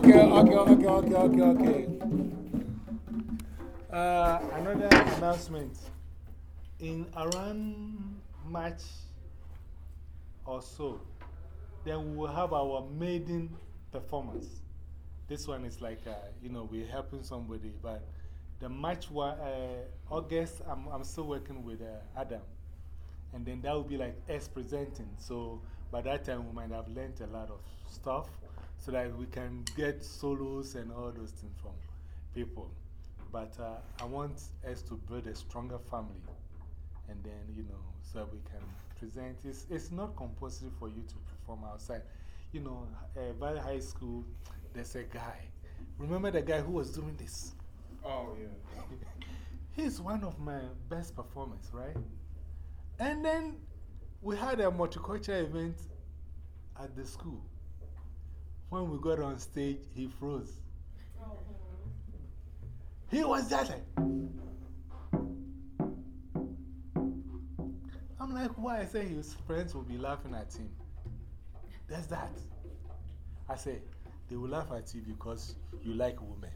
okay, okay, okay, okay, okay, okay. Uh, another announcement. In around March or so, then we will have our maiden performance. This one is like, uh, you know, we're helping somebody, but the March one, uh, August, I'm, I'm still working with uh, Adam. And then that will be like us presenting. So by that time, we might have learned a lot of stuff so that we can get solos and all those things from people. But uh, I want us to build a stronger family. And then, you know, so that we can present. It's, it's not compulsory for you to perform outside. You know, uh, by high school, there's a guy. Remember the guy who was doing this? Oh, yeah. He's one of my best performers, right? And then we had a multicultural event at the school. When we got on stage, he froze. He was like, I'm like, why? I said his friends will be laughing at him. That's that. I said, they will laugh at you because you like women.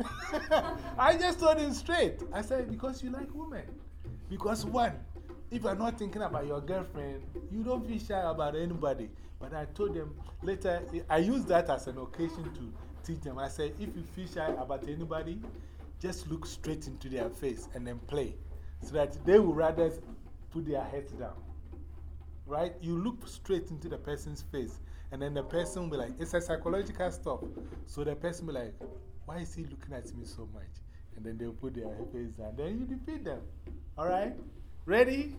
I just told him straight. I said, because you like women. Because one, if you're not thinking about your girlfriend, you don't feel shy about anybody. But I told them later, I used that as an occasion to teach them. I said, if you feel shy about anybody, just look straight into their face and then play. So that they will rather put their heads down. Right? You look straight into the person's face, and then the person will be like, it's a psychological stuff. So the person will be like, why is he looking at me so much? And then they'll put their face down. Then you defeat them. All right? Ready?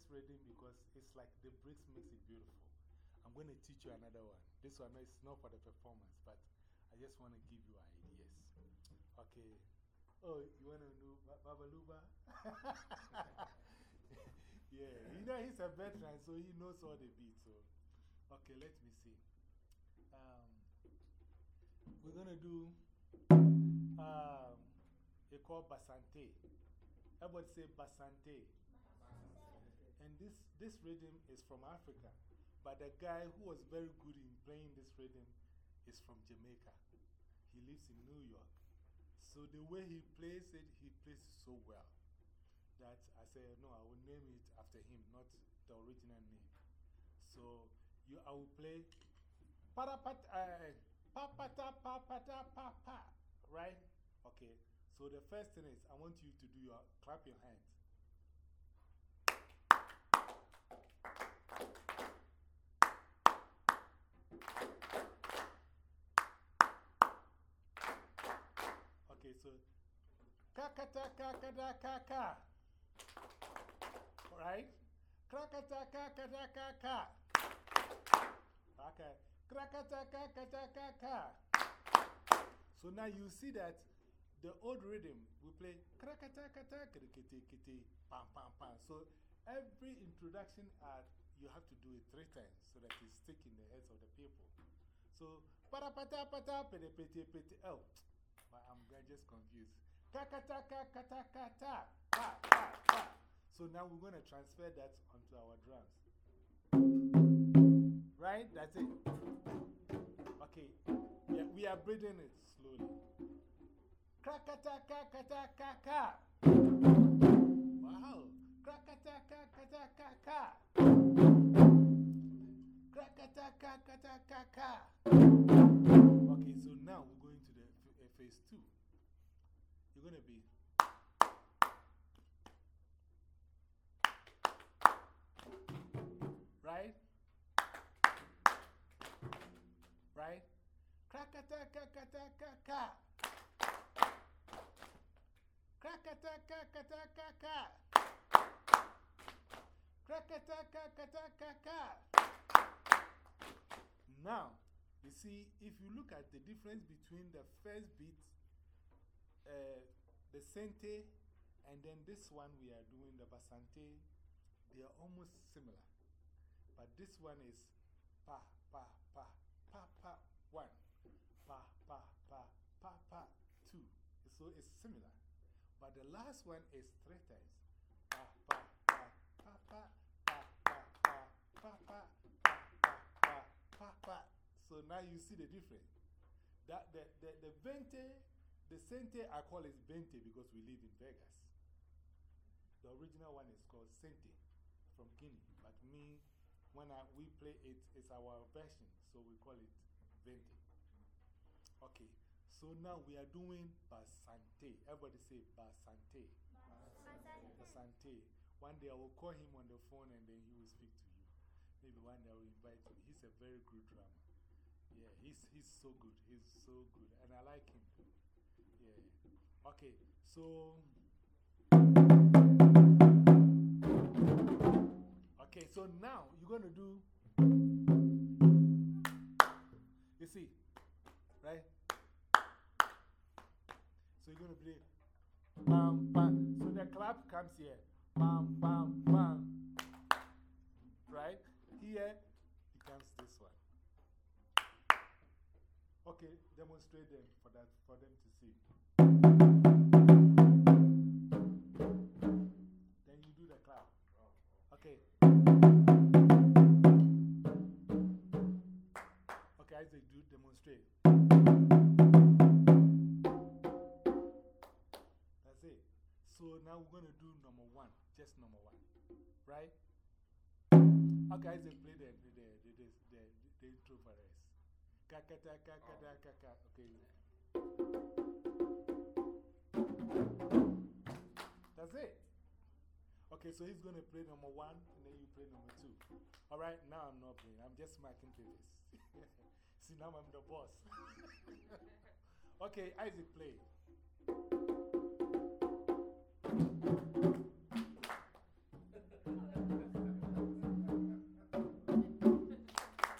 This rhythm because it's like the breaks makes it beautiful. I'm going to teach you another one. This one is not for the performance, but I just want to give you ideas. Okay. Oh, you want to know ba Babaluba? yeah, you know, he's a veteran, so he knows all the beats. So, okay, let me see. Um, we're going to do um, they call Basante. Everybody say Basante. This, this rhythm is from Africa. But the guy who was very good in playing this rhythm is from Jamaica. He lives in New York. So the way he plays it, he plays it so well that I said, no, I will name it after him, not the original name. So you, I will play. Uh, papata, papata, papa. Right? Okay. So the first thing is, I want you to do your clap your hands. Okay, so kakata kakada kaka. Right? Krakata kakada kaka. Okay. Krakata kakada kaka. So now you see that the old rhythm, we play krakata kata krikiti kiti pam pam pam. So every introduction art, you have to do it three times so that it stick in the heads of the people. So para pata pata pete pete pete. Oh, I'm just confused. Kakata kakata kata pa pa pa. So now we're going to transfer that onto our drums. Right? That's it. Okay. Yeah, we are breathing it slowly. Krakata kakata kaka. Wow. Krakata kakata kaka. Krakata kakata kaka. Okay, so now we're going to the uh, phase two. You're going to be. Right? Right? Now, you see, if you look at the difference between the first beat, uh, the sente, and then this one we are doing, the basante, they are almost similar. But this one is pa, pa, pa, pa, pa, one, pa, pa, pa, pa, pa, two. So it's similar. But the last one is three times. Pa, pa, pa, pa, pa, pa, pa, pa, pa, pa, pa, pa, pa, pa. So now you see the difference. That, the, the, the vente, the sente, I call is vente because we live in Vegas. The original one is called sente from Guinea. But me, when I, we play it, it's our version, so we call it vente. Okay, so now we are doing Basante. Everybody say Basante. Basante. One day I will call him on the phone and then he will speak to you. Maybe one day I will invite you. He's a very good drummer. Yeah, he's, he's so good. He's so good. And I like him. Okay, so. Okay, so now you're going to do. You see, right? So you're going to play. Bam, bam. So the clap comes here. Bam, bam, bam. Right? Here, comes this one. Okay, demonstrate them for, that, for them to see. Okay, Isaac, do demonstrate. That's it. So now we're going to do number one, just number one. Right? Okay, Isaac, play the, the, the, the, the, the intro for us. Kakata, kakata, kaka. Okay. That's it. Okay, so he's going to play number one and then you play number two. All right, now I'm not playing. I'm just marking papers. See, now I'm the boss. okay, Isaac, play.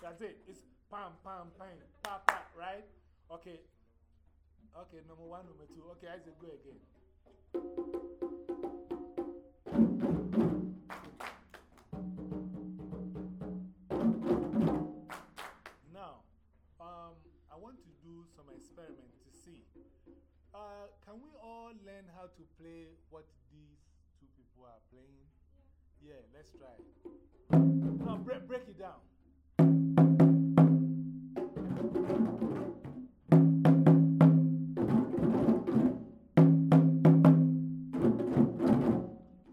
That's it. It's pam, pam, pam, pa, pa, right? Okay. Okay, number one, number two. Okay, Isaac, go again. Want to do some experiment to see. Uh, can we all learn how to play what these two people are playing? Yeah, let's try. No, break, break it down.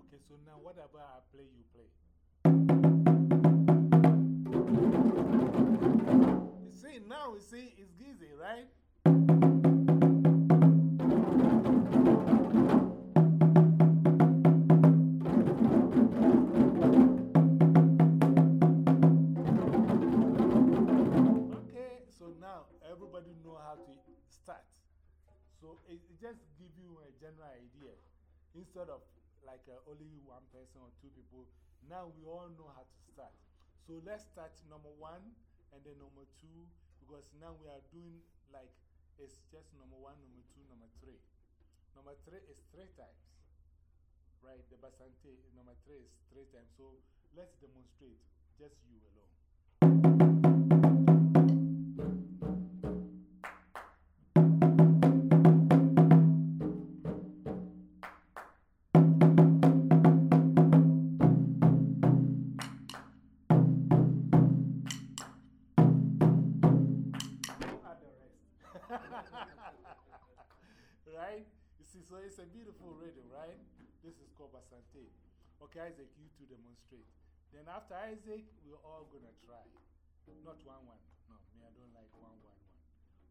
Okay, so now whatever I play, you play. Now you see, it's easy, right? Okay, so now everybody know how to start. So it, it just give you a general idea. Instead of like uh, only one person or two people, now we all know how to start. So let's start number one and then number two because now we are doing like it's just number one, number two, number three. Number three is three times. Right? The basante, number three is three times. So let's demonstrate, just you alone. It's a beautiful rhythm, right? This is called Basante. Okay, Isaac, you two demonstrate. Then after Isaac, we're all going to try. Not one one. No, me, I don't like one one one.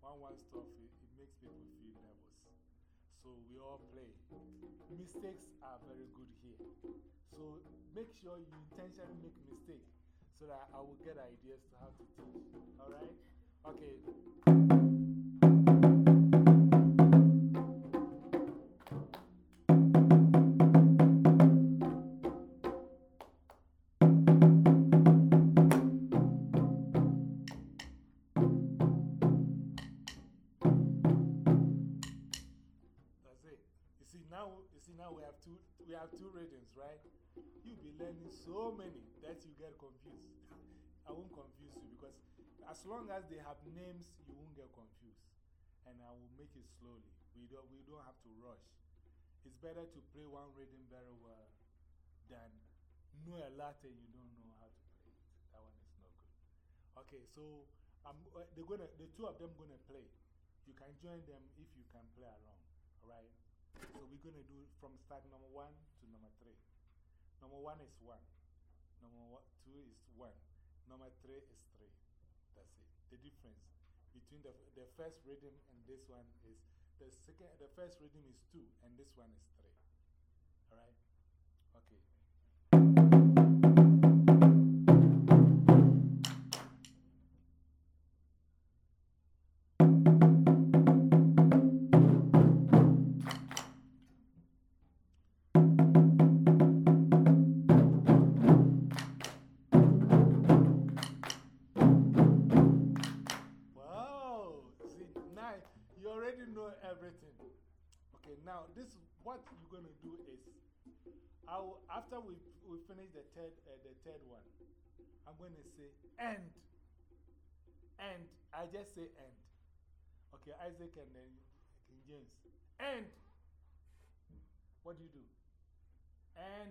One one stuff, it, it makes people feel nervous. So we all play. Mistakes are very good here. So make sure you intentionally make mistake so that I will get ideas to how to teach. All right? Okay. Many that you get confused. I won't confuse you because as long as they have names, you won't get confused. And I will make it slowly. We don't, we don't have to rush. It's better to play one rhythm very well than know a lot and you don't know how to play it. That one is not good. Okay, so um, they're gonna, the two of them going to play. You can join them if you can play along. Alright? So we're going to do from start number one to number three. Number one is one. Number one, two is one. Number three is three. That's it. The difference between the, the first rhythm and this one is the second, the first rhythm is two, and this one is three. All right? Everything. Okay, now this what you're going to do is, I'll, after we, we finish the third, uh, the third one, I'm going to say end. End. I just say end. Okay, Isaac and then King James. End. What do you do? And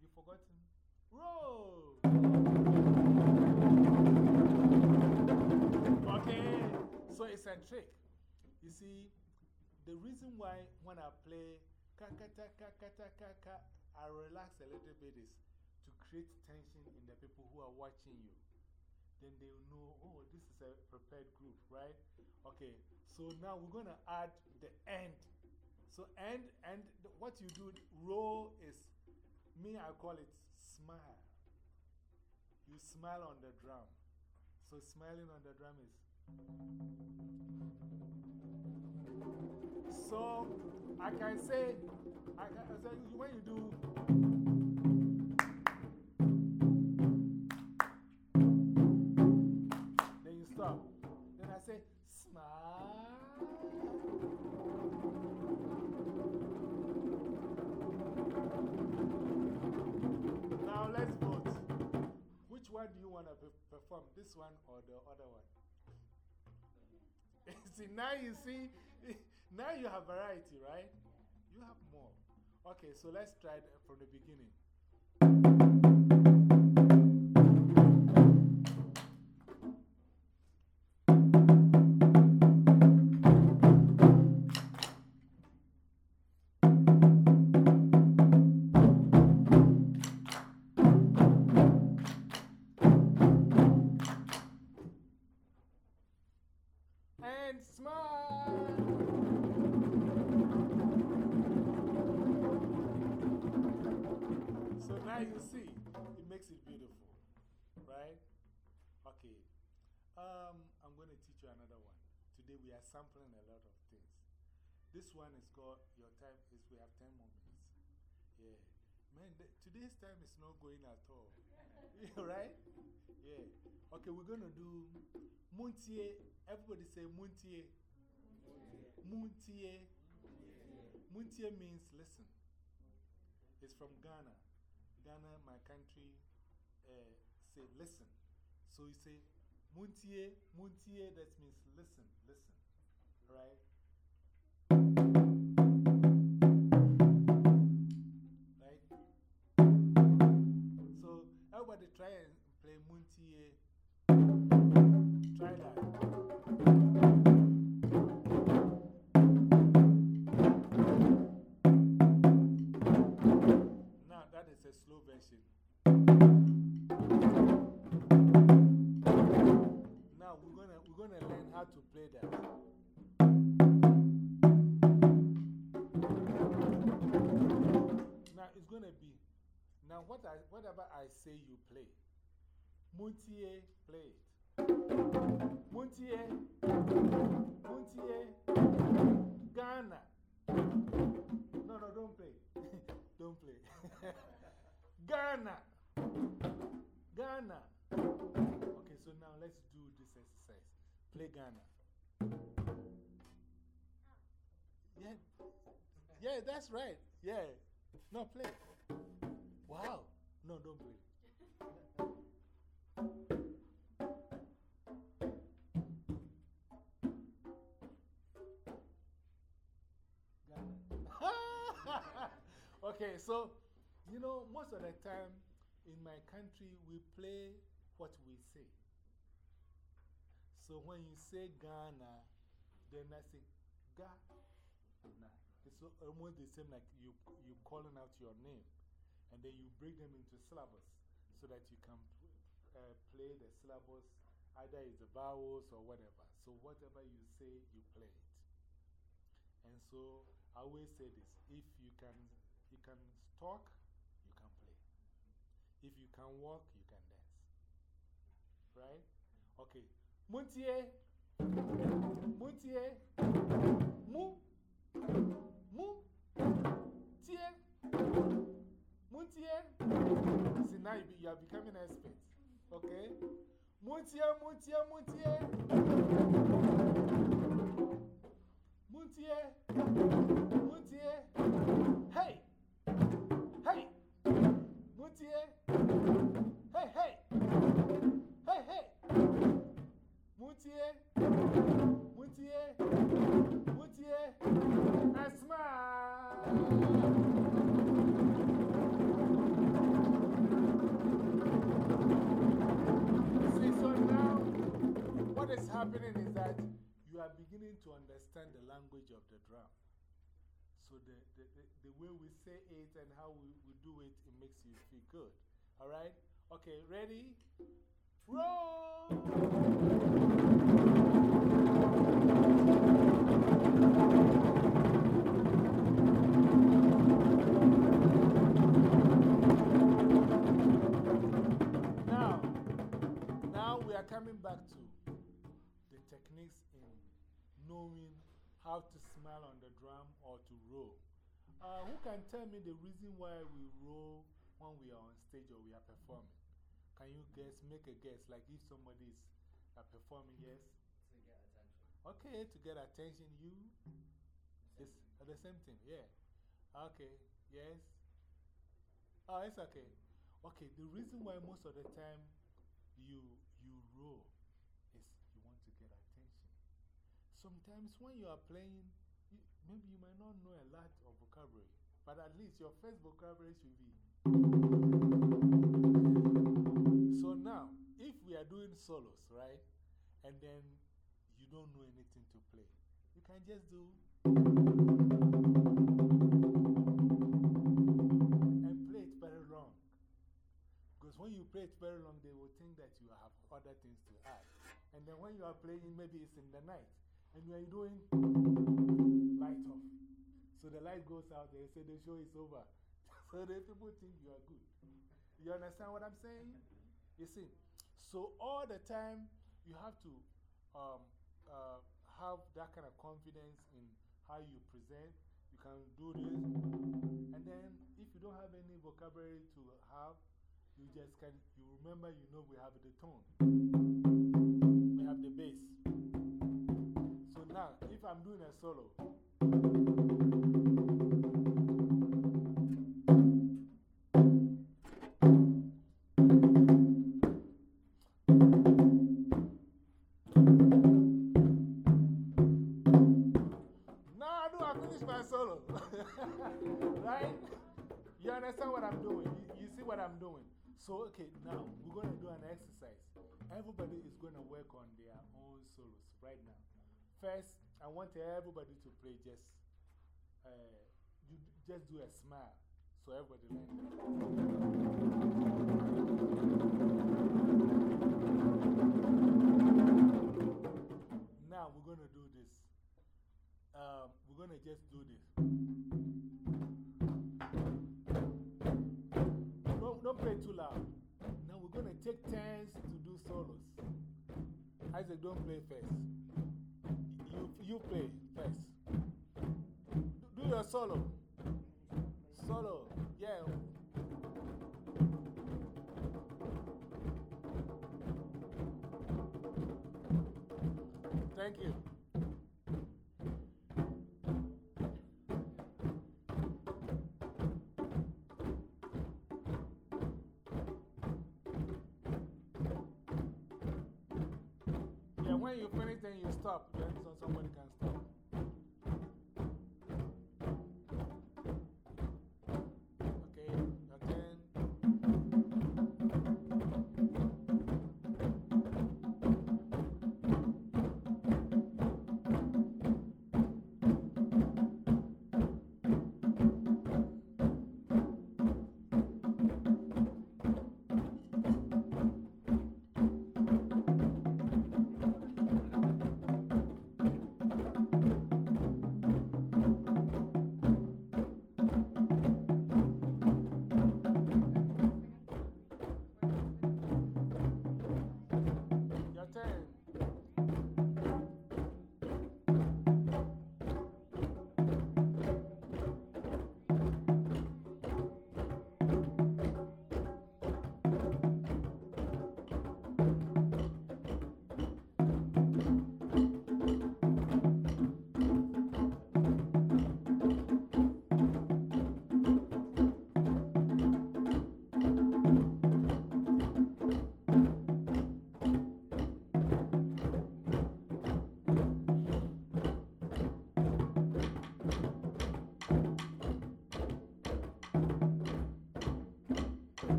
you forgotten? Roll. Okay, so it's a trick. You see, the reason why when I play ka ka ta ka ka ta ka ka, I relax a little bit is to create tension in the people who are watching you. Then they will know, oh, this is a prepared group, right? Okay, so now we're going to add the end. So, end, and what you do, roll is, me, I call it smile. You smile on the drum. So, smiling on the drum is. So I can say, I can say when you do. Then you stop. Then I say, smile. Now let's vote. Which one do you want to perform? This one or the other one? See, now you see, now you have variety, right? You have more. Okay, so let's try from the beginning. This one is called Your Time is We Have 10 More Minutes. Yeah. Man, today's time is not going at all. right? Yeah. Okay, we're going to do Muntie. Everybody say Muntie. Muntie. Muntie means listen. It's from Ghana. Ghana, my country, uh, say listen. So you say Muntie, Muntie, that means listen, listen right? Right? So, everybody try and play Muntie. Try that. That's right. Yeah. No, play. Wow. No, don't play. okay, so, you know, most of the time in my country, we play what we say. So when you say Ghana, then I say Ghana. It's almost the same like you, you calling out your name. And then you break them into syllables so that you can uh, play the syllables, either it's the vowels or whatever. So whatever you say, you play it. And so I always say this if you can, you can talk, you can play. If you can walk, you can dance. Right? Okay. Muntie. Muntie. Mu. Mu. Tie. Muntie. See, now you are becoming an expert. Okay? Muntie, muntie, muntie. Muntie. Muntie. Hey. Hey. Muntie. Hey, hey. Hey, hey. Muntie. Muntie. Muntie. What is happening is that you are beginning to understand the language of the drum. So the, the, the, the way we say it and how we, we do it, it makes you feel good. All right? Okay, ready? Roll! Knowing how to smile on the drum or to roll. Uh, who can tell me the reason why we roll when we are on stage or we are performing? Can you guess, make a guess, like if somebody is uh, performing, yes? To get attention. Okay, to get attention, you? It's uh, the same thing, yeah. Okay, yes. Oh, it's okay. Okay, the reason why most of the time you, you roll is you want to get attention. Sometimes when you are playing, you, maybe you might not know a lot of vocabulary, but at least your first vocabulary should be. So now, if we are doing solos, right, and then you don't know anything to play, you can just do. And play it very long. Because when you play it very long, they will think that you have other things to add. And then when you are playing, maybe it's in the night, and you are doing light off. So the light goes out, they say the show is over. so the people think you are good. You understand what I'm saying? You see? So all the time, you have to um, uh, have that kind of confidence in how you present. You can do this. And then, if you don't have any vocabulary to have, you just can, you remember, you know, we have the tone, we have the bass. If I'm doing a solo, Now I do, I finish my solo. right? You understand what I'm doing? You, you see what I'm doing? So, okay, now we're going to do an exercise. Everybody is going to work on their own solos right now. First, I want everybody to play just, uh, you just do a smile. So everybody learn Now we're going to do this. Um, we're going to just do this. Don't, don't play too loud. Now we're going to take turns to do solos. Isaac, don't play first. You, you play first. Do, your solo. Solo. Yeah. Thank you. Then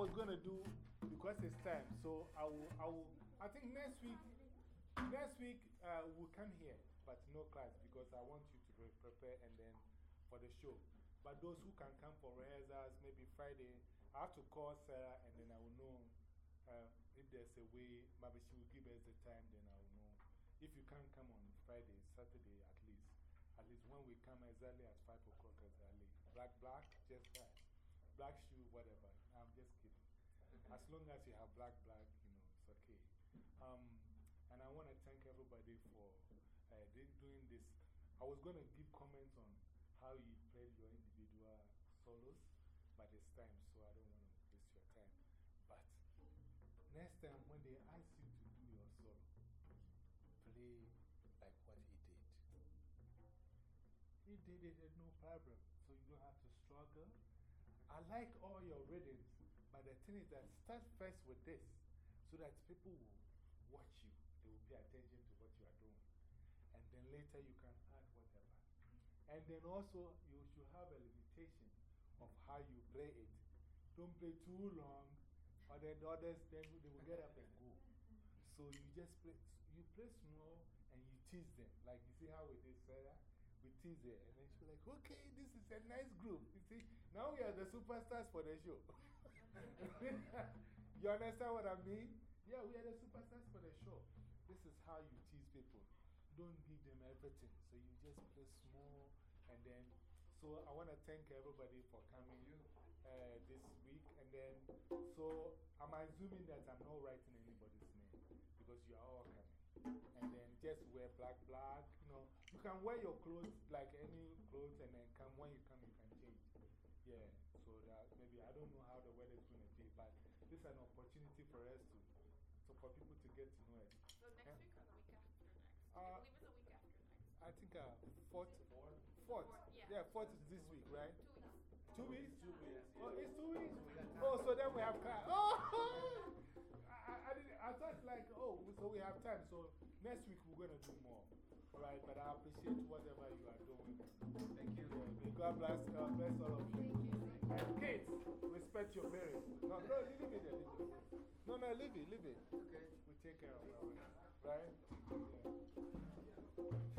can going to do because it's time. So I will, I will, I think next week, next week uh, we'll come here, but no class because I want you to prepare and then for the show. But those who can come for rehearsals, maybe Friday, I have to call Sarah and then I will know uh, if there's a way, maybe she will give us the time, then I will know. If you can't come on Friday, Saturday at least, at least when we come as early as 5 o'clock exactly. Black, black, just that. Black shoe, whatever. As long as you have black, black, you know, it's okay. Um, and I want to thank everybody for uh, doing this. I was going to give comments on how you played your individual solos, but it's time, so I don't want to waste your time. But next time, when they ask you to do your solo, play like what he did. He did it, no problem, so you don't have to struggle. I like all your rhythms. But the thing is that start first with this so that people will watch you. They will pay attention to what you are doing. And then later you can add whatever. And then also you should have a limitation of how you play it don't play too long, or then the others, then they will get up and go. So you just play, you play small and you tease them. Like you see how we did Sarah? We tease her, and then she's like, okay, this is a nice group. You see, now we are the superstars for the show. you understand what I mean? Yeah, we are the superstars for the show. This is how you tease people. Don't give them everything. So you just play small, and then so I want to thank everybody for coming uh, this week. And then, so I'm assuming that I'm not writing anybody's name because you are all coming. And then just wear black, black. You know, you can wear your clothes like any clothes, and then come when you come, you can change. Yeah, so that maybe I don't know how the weather is but this is an opportunity for us to, so for people to get to know us. So next week or the week after next? Uh, I believe it's the week after next. I think uh, fourth. Fourth. yeah. Yeah, fourth is this week, right? Two weeks. Two weeks? Two weeks. Oh, it's two weeks? Oh, so then we have time. Oh! I, I, didn't, I thought, like, oh, so we have time. So next week we're going to do more. Right? But I appreciate whatever you are doing. Thank you. Yeah, may God bless, uh, bless all of you. And kids, respect your parents. No, no, leave it there. Leave it. No, no, leave it, leave it. Okay. We take care of it. Right? Yeah.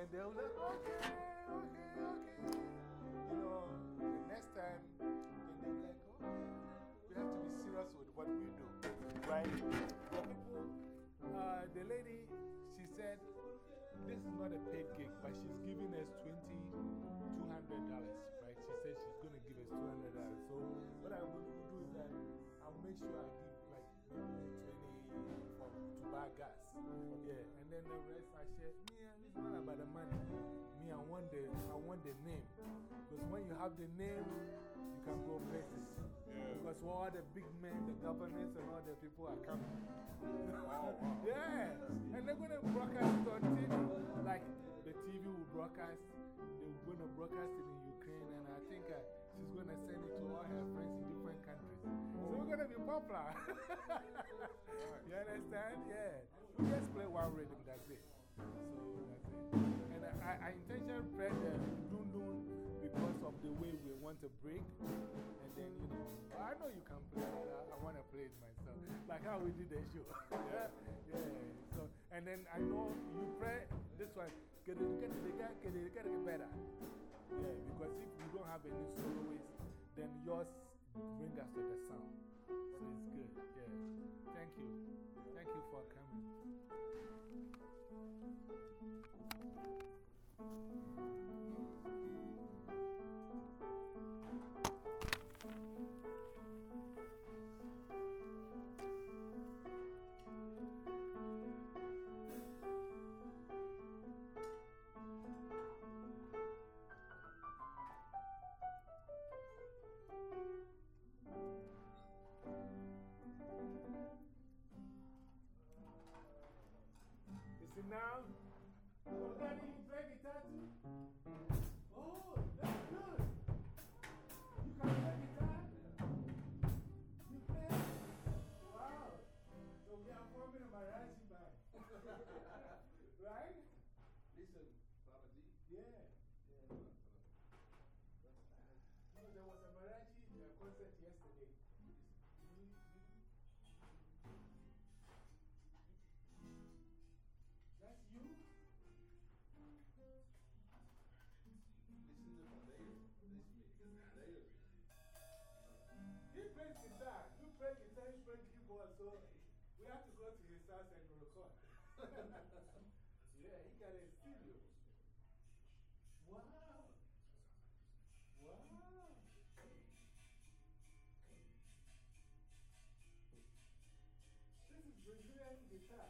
Then they'll like, okay, okay, okay. You know, the next time, then they'll be like, okay, we have to be serious with what we do. Right? The people, uh, the lady, she said, this is not a paid gig, but she's giving us $2,200, right? She said she's going to give us $200. So, what I will do is that I'll make sure I give like maybe 20 for, to buy gas. Yeah, and then the rest I share. Me, uh, it's not about the money. Me, I want the, I want the name. Because when you have the name, you can go places. Yeah. Because all the big men, the governors, and all the people are coming. wow. yeah. And they're going to broadcast it on TV. Like the TV will broadcast, they're going to broadcast it in Ukraine. And I think uh, she's going to send it to all her friends going to be popular. you understand? Yeah. We just play one rhythm, that's it. So that's it. And I, I intentionally played the dun dun because of the way we want to break. And then, you know, I know you can play it. I, I want to play it myself. Like how we did the show. yeah. Yeah. So, and then I know you play this one. Get it, get it, get it, get it better. Yeah, because if you don't have any soloists, then yours bring us to the sound. So it's good. Yeah. Thank you. Thank you for coming. Wow. Wow. This is Brazilian guitar.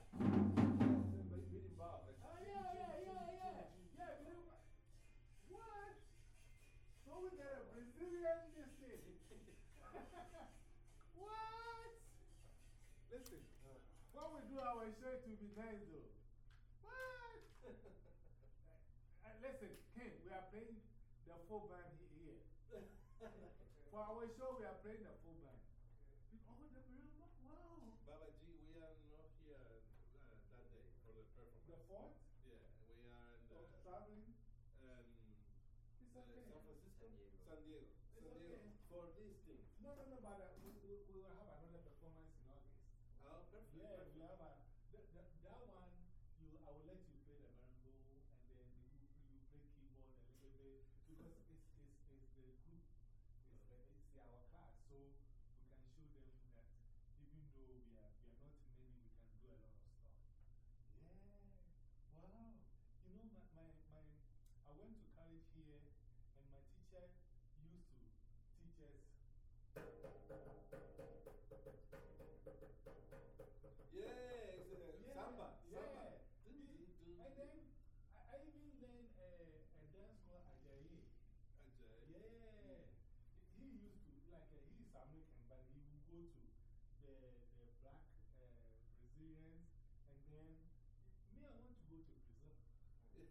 Oh, yeah, yeah, yeah, yeah. Yeah. What? So we got a Brazilian what? Listen, we do our show, will be nice though. What? Uh, listen, Ken, we are playing the full band here. For our show, we are playing the full band. Oh, the marimba? Wow. Baba G, we are not here uh, that day for the performance. The fourth? Yeah, we are in the, Oh, traveling? um, It's uh, okay. San Francisco. San Diego. San Diego. San Diego. okay. For these things. No, no, no, but uh,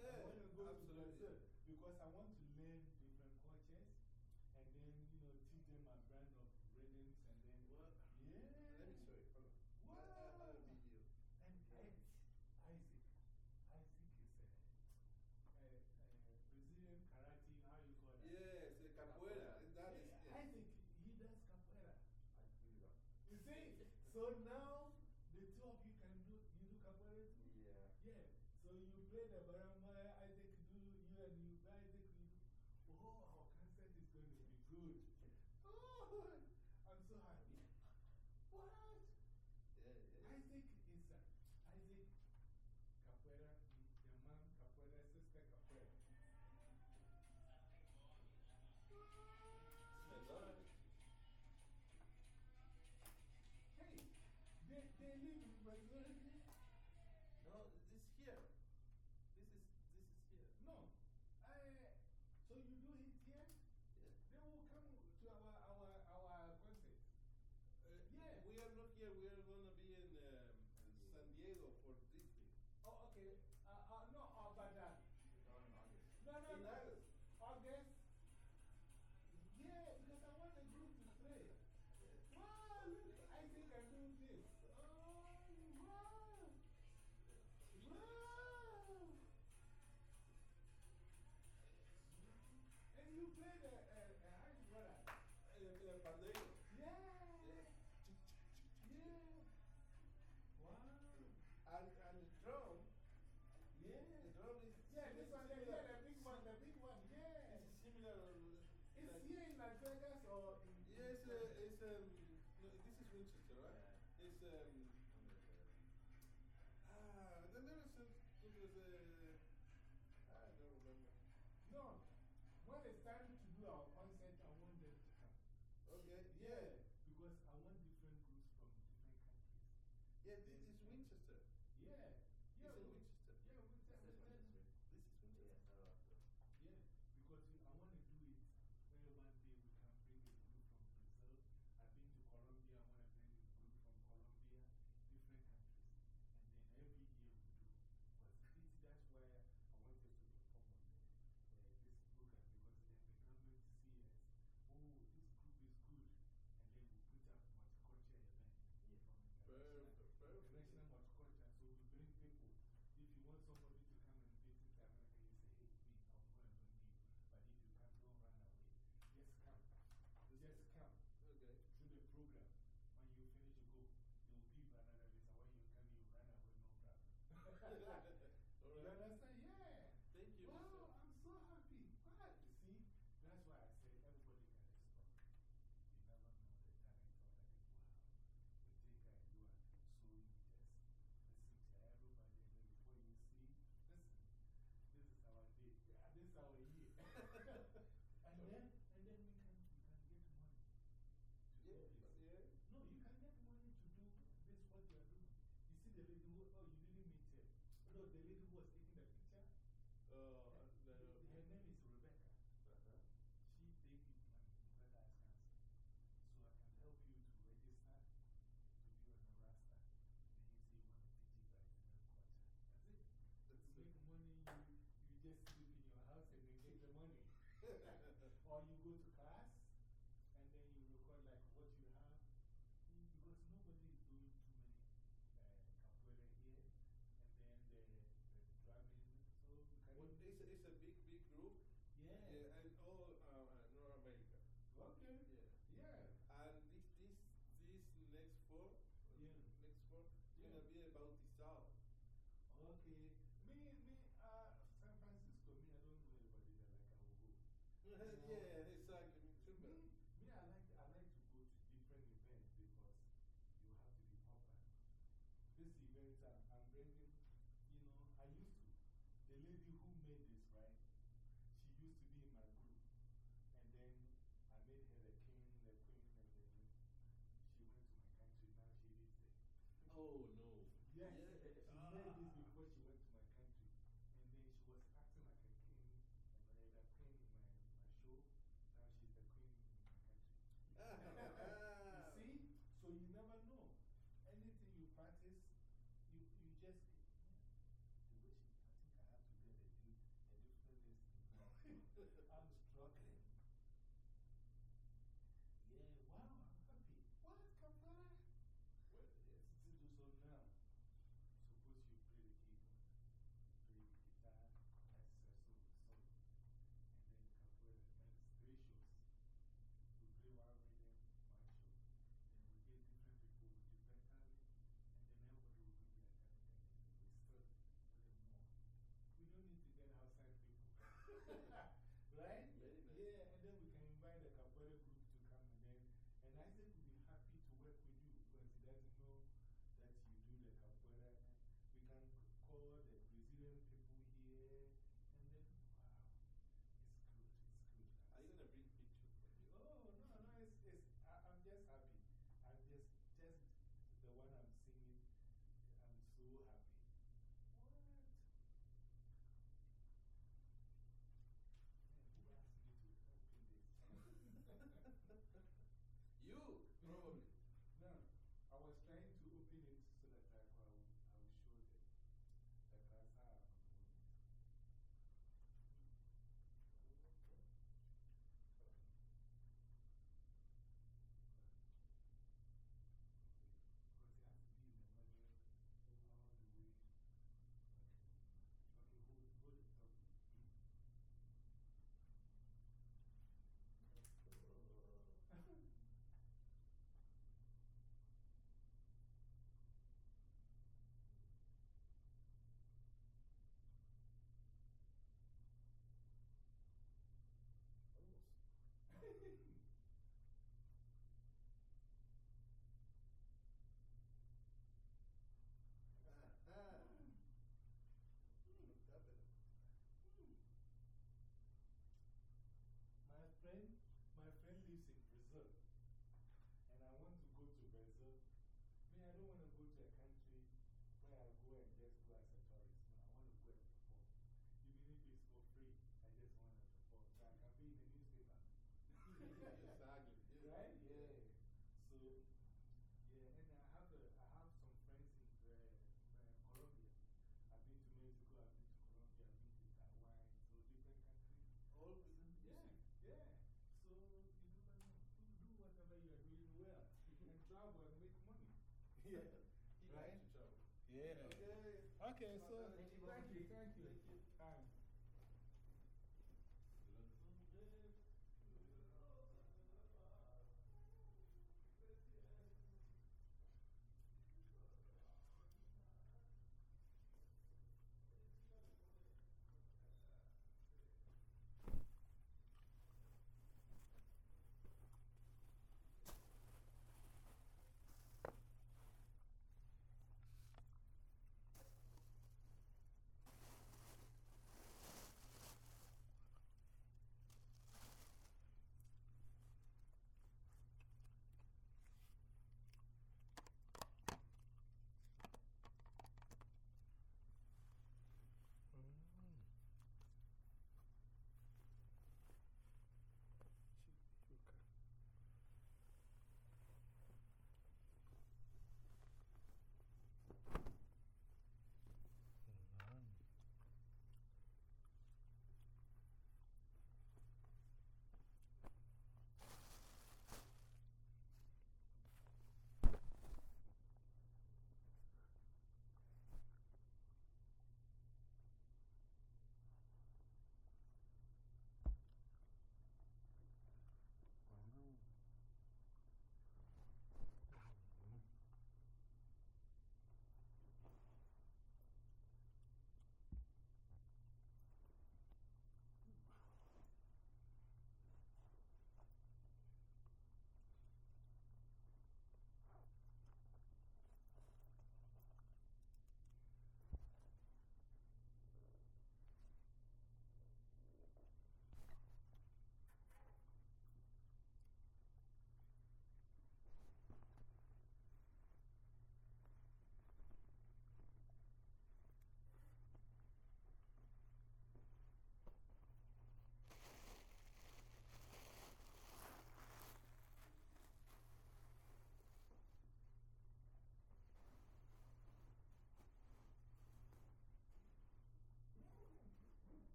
I want to go to absolutely. Brazil because I want to learn different cultures and then, you know, teach them a brand of rhythms and then. What? Yeah. Let me show you. Hold on. Wow. I, I have a video. And Isaac, Isaac, Isaac is a, a, a Brazilian karate, how you call that? Yes, the capoeira. That is. Yeah, yes. Isaac, he does capoeira. I do that. You see? So now the two of you can do, you do capoeira too? Yeah. Yeah. So you play the berimbau, Isaac do, you and you, Isaac you do. Oh, our concert is going to be good. Oh, I'm so happy. What? Yeah, yeah. Isaac is a, Isaac Capoeira, the man Capoeira, sister Capoeira. Hey, they, they live in Brazil. um, no, this is Winchester, right? Yeah. It's, um, ah, then there was a, it was a, I don't remember. No, when it's time to do our The lady who was taking the picture. oh A country where I go and just go as a tourist. No, I want to go and perform. Even if it's for free, I just want to perform. So I can be in the newspaper. exactly. right? Yeah. So, yeah, and I have, a, I have some friends in the, uh, Colombia. I've been to Mexico, I've been to Colombia, I've been to Taiwan, so different countries. All present. them? Yeah. Yeah. So, you never know. Do whatever you are doing well You can travel and make money. yeah. Okay, so. Thank you, thank you. Thank you. Thank you.